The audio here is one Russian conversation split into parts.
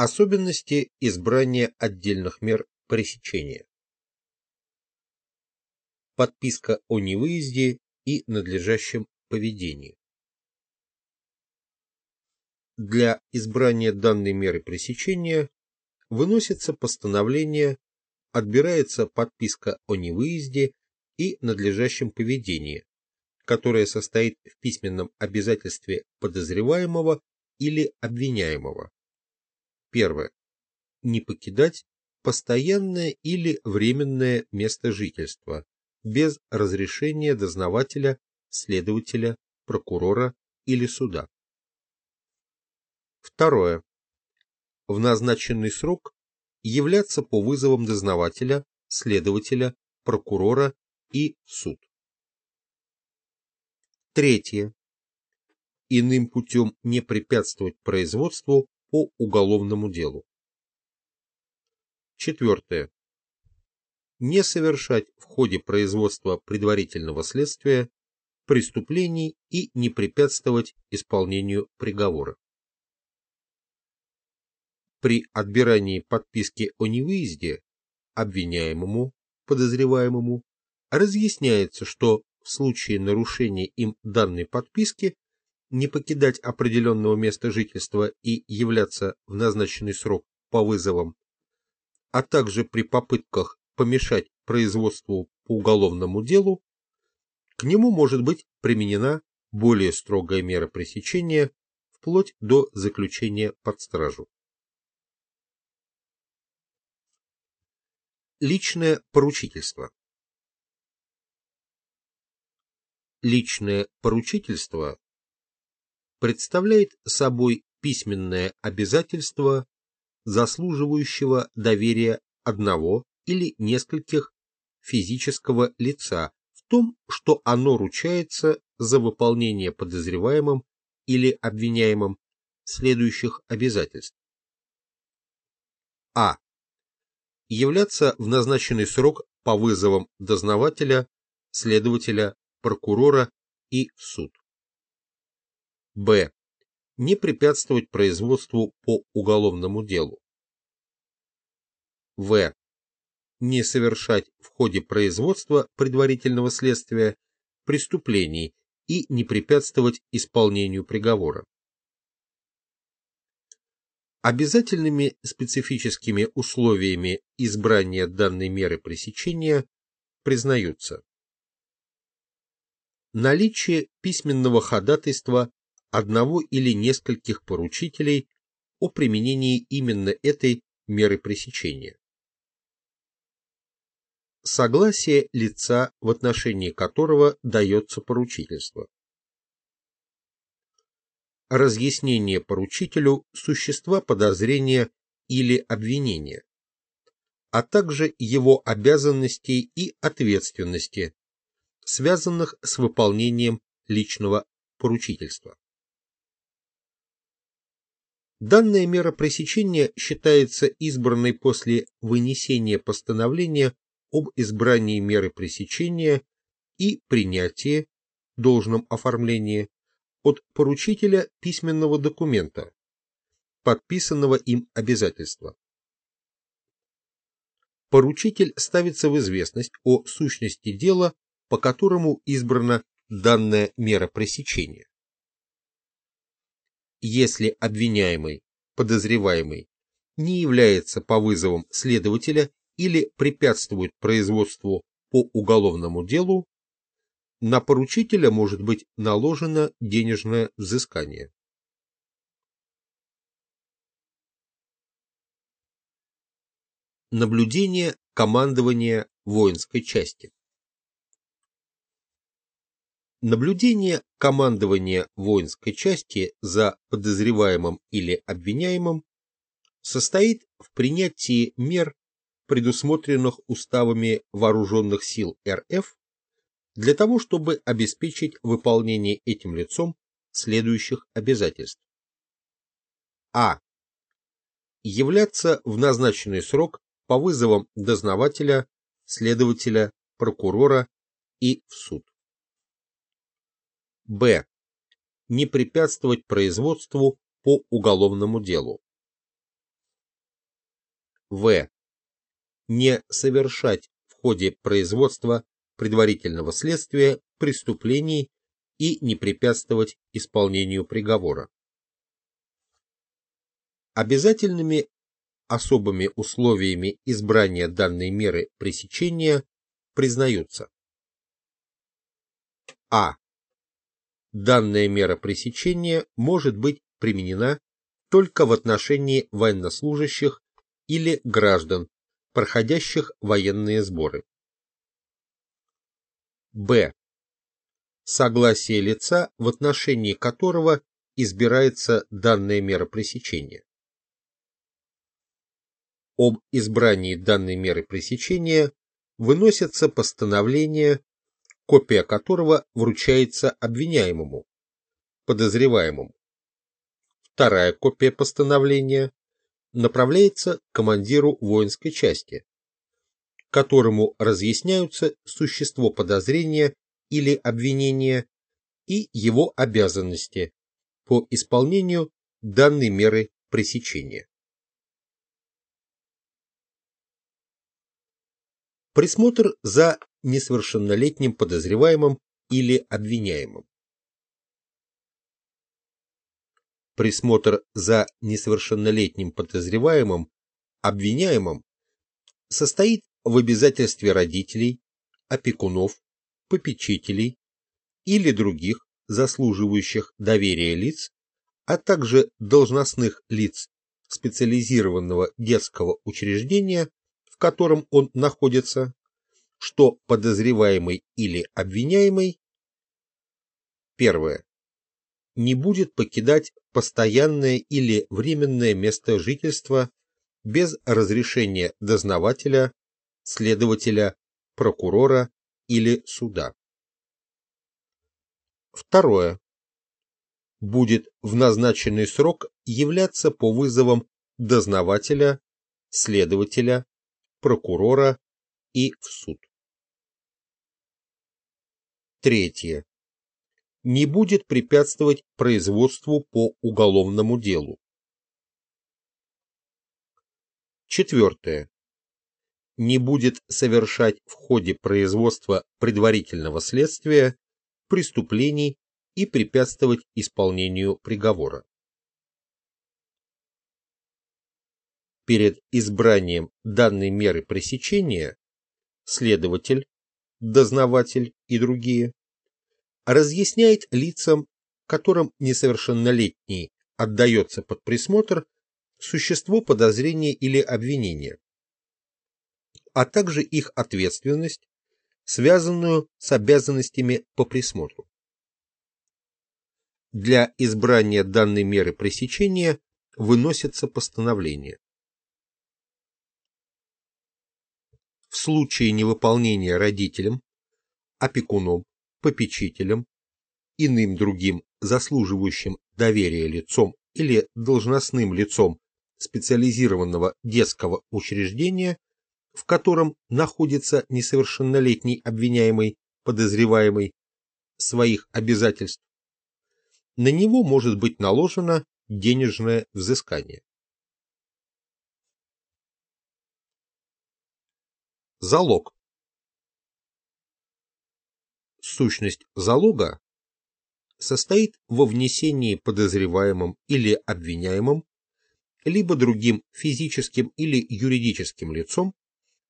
Особенности избрания отдельных мер пресечения. Подписка о невыезде и надлежащем поведении. Для избрания данной меры пресечения выносится постановление, отбирается подписка о невыезде и надлежащем поведении, которая состоит в письменном обязательстве подозреваемого или обвиняемого. Первое. Не покидать постоянное или временное место жительства без разрешения дознавателя, следователя, прокурора или суда. Второе. В назначенный срок являться по вызовам дознавателя, следователя, прокурора и суд. Третье. Иным путем не препятствовать производству по уголовному делу. Четвертое. Не совершать в ходе производства предварительного следствия преступлений и не препятствовать исполнению приговора. При отбирании подписки о невыезде обвиняемому, подозреваемому, разъясняется, что в случае нарушения им данной подписки не покидать определенного места жительства и являться в назначенный срок по вызовам, а также при попытках помешать производству по уголовному делу, к нему может быть применена более строгая мера пресечения вплоть до заключения под стражу. Личное поручительство Личное поручительство представляет собой письменное обязательство заслуживающего доверия одного или нескольких физического лица в том, что оно ручается за выполнение подозреваемым или обвиняемым следующих обязательств. А. Являться в назначенный срок по вызовам дознавателя, следователя, прокурора и в суд. Б. Не препятствовать производству по уголовному делу. В. Не совершать в ходе производства предварительного следствия преступлений и не препятствовать исполнению приговора. Обязательными специфическими условиями избрания данной меры пресечения признаются наличие письменного ходатайства одного или нескольких поручителей о применении именно этой меры пресечения. Согласие лица, в отношении которого дается поручительство. Разъяснение поручителю существа подозрения или обвинения, а также его обязанностей и ответственности, связанных с выполнением личного поручительства. Данная мера пресечения считается избранной после вынесения постановления об избрании меры пресечения и принятии, должном оформлении, от поручителя письменного документа, подписанного им обязательства. Поручитель ставится в известность о сущности дела, по которому избрана данная мера пресечения если обвиняемый, подозреваемый не является по вызовам следователя или препятствует производству по уголовному делу, на поручителя может быть наложено денежное взыскание. Наблюдение командования воинской части Наблюдение командования воинской части за подозреваемым или обвиняемым состоит в принятии мер, предусмотренных уставами вооруженных сил РФ, для того, чтобы обеспечить выполнение этим лицом следующих обязательств. А. Являться в назначенный срок по вызовам дознавателя, следователя, прокурора и в суд. Б. Не препятствовать производству по уголовному делу. В. Не совершать в ходе производства предварительного следствия преступлений и не препятствовать исполнению приговора. Обязательными особыми условиями избрания данной меры пресечения признаются А. Данная мера пресечения может быть применена только в отношении военнослужащих или граждан, проходящих военные сборы. Б. Согласие лица, в отношении которого избирается данная мера пресечения. Об избрании данной меры пресечения выносится постановление, копия которого вручается обвиняемому, подозреваемому. Вторая копия постановления направляется командиру воинской части, которому разъясняются существо подозрения или обвинения и его обязанности по исполнению данной меры пресечения. Присмотр за несовершеннолетним подозреваемым или обвиняемым. Присмотр за несовершеннолетним подозреваемым, обвиняемым состоит в обязательстве родителей, опекунов, попечителей или других заслуживающих доверия лиц, а также должностных лиц специализированного детского учреждения, в котором он находится, что подозреваемый или обвиняемый первое не будет покидать постоянное или временное место жительства без разрешения дознавателя, следователя, прокурора или суда. Второе. Будет в назначенный срок являться по вызовам дознавателя, следователя, прокурора и в суд. Третье. Не будет препятствовать производству по уголовному делу. Четвертое не будет совершать в ходе производства предварительного следствия преступлений и препятствовать исполнению приговора. Перед избранием данной меры пресечения следователь, дознаватель и другие разъясняет лицам, которым несовершеннолетний отдается под присмотр, существо подозрения или обвинения, а также их ответственность, связанную с обязанностями по присмотру. Для избрания данной меры пресечения выносится постановление. В случае невыполнения родителям, опекуном, попечителем, иным другим заслуживающим доверия лицом или должностным лицом специализированного детского учреждения в котором находится несовершеннолетний обвиняемый, подозреваемый, своих обязательств, на него может быть наложено денежное взыскание. Залог. Сущность залога состоит во внесении подозреваемым или обвиняемым, либо другим физическим или юридическим лицом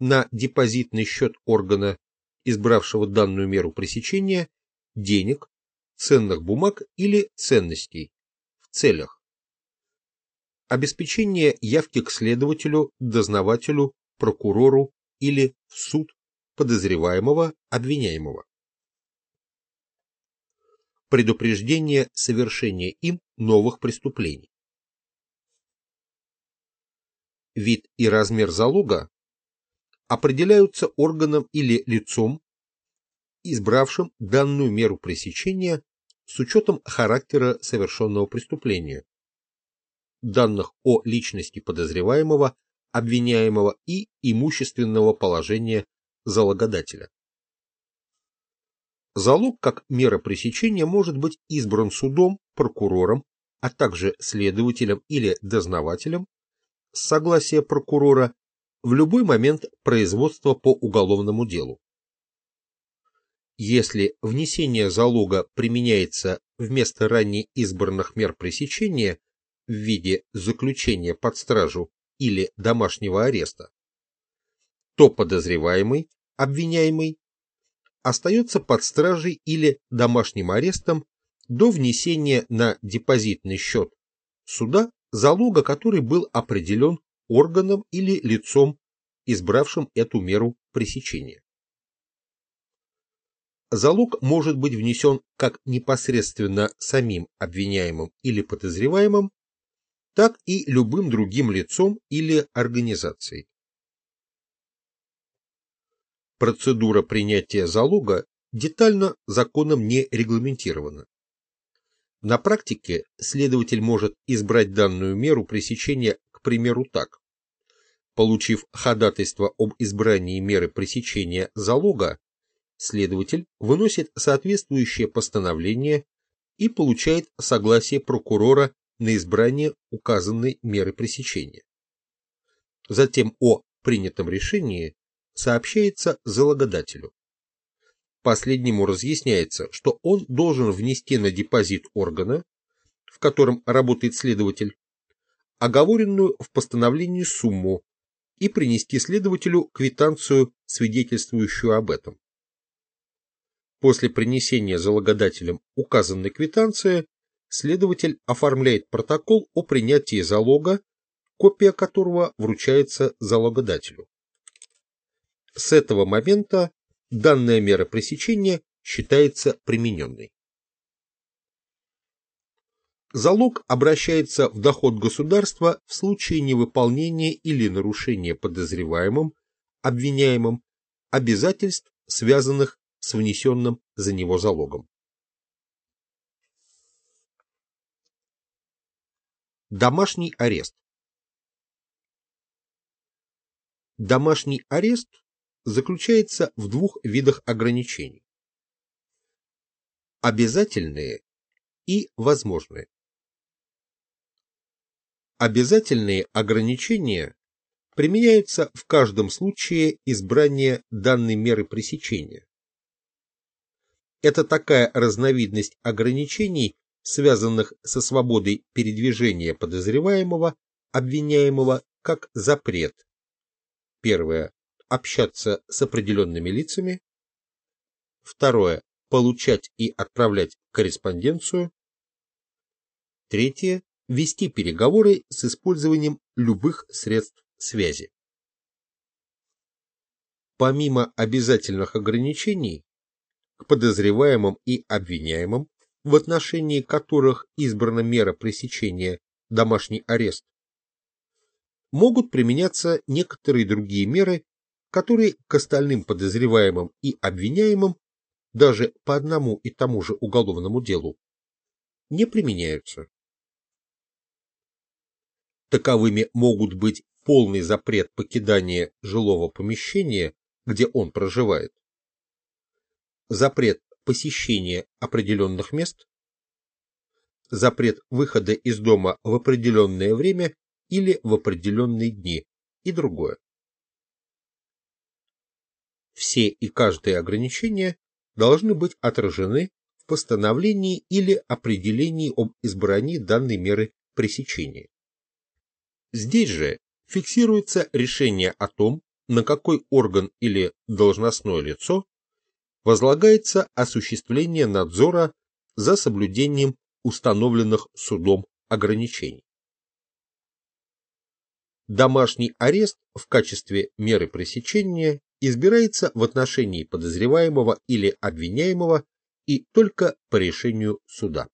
на депозитный счет органа, избравшего данную меру пресечения, денег, ценных бумаг или ценностей в целях обеспечения явки к следователю, дознавателю, прокурору или в суд подозреваемого, обвиняемого. Предупреждение совершения им новых преступлений. Вид и размер залога определяются органом или лицом, избравшим данную меру пресечения с учетом характера совершенного преступления, данных о личности подозреваемого, обвиняемого и имущественного положения залогодателя. Залог как мера пресечения может быть избран судом, прокурором, а также следователем или дознавателем с согласия прокурора в любой момент производства по уголовному делу. Если внесение залога применяется вместо ранее избранных мер пресечения в виде заключения под стражу или домашнего ареста, то подозреваемый, обвиняемый, остается под стражей или домашним арестом до внесения на депозитный счет суда залога, который был определен органом или лицом, избравшим эту меру пресечения. Залог может быть внесен как непосредственно самим обвиняемым или подозреваемым, так и любым другим лицом или организацией. Процедура принятия залога детально законом не регламентирована. На практике следователь может избрать данную меру пресечения, к примеру, так. Получив ходатайство об избрании меры пресечения залога, следователь выносит соответствующее постановление и получает согласие прокурора на избрание указанной меры пресечения. Затем о принятом решении сообщается залогодателю. Последнему разъясняется, что он должен внести на депозит органа, в котором работает следователь, оговоренную в постановлении сумму и принести следователю квитанцию, свидетельствующую об этом. После принесения залогодателем указанной квитанции, следователь оформляет протокол о принятии залога, копия которого вручается залогодателю. С этого момента данная мера пресечения считается примененной. Залог обращается в доход государства в случае невыполнения или нарушения подозреваемым, обвиняемым обязательств, связанных с внесенным за него залогом. Домашний арест Домашний арест заключается в двух видах ограничений. Обязательные и возможные. Обязательные ограничения применяются в каждом случае избрания данной меры пресечения. Это такая разновидность ограничений, связанных со свободой передвижения подозреваемого, обвиняемого, как запрет. Первое общаться с определенными лицами. Второе – получать и отправлять корреспонденцию. Третье – вести переговоры с использованием любых средств связи. Помимо обязательных ограничений, к подозреваемым и обвиняемым, в отношении которых избрана мера пресечения домашний арест, могут применяться некоторые другие меры которые к остальным подозреваемым и обвиняемым даже по одному и тому же уголовному делу не применяются. Таковыми могут быть полный запрет покидания жилого помещения, где он проживает, запрет посещения определенных мест, запрет выхода из дома в определенное время или в определенные дни и другое. Все и каждое ограничение должны быть отражены в постановлении или определении об избрании данной меры пресечения. Здесь же фиксируется решение о том, на какой орган или должностное лицо возлагается осуществление надзора за соблюдением установленных судом ограничений. Домашний арест в качестве меры пресечения избирается в отношении подозреваемого или обвиняемого и только по решению суда.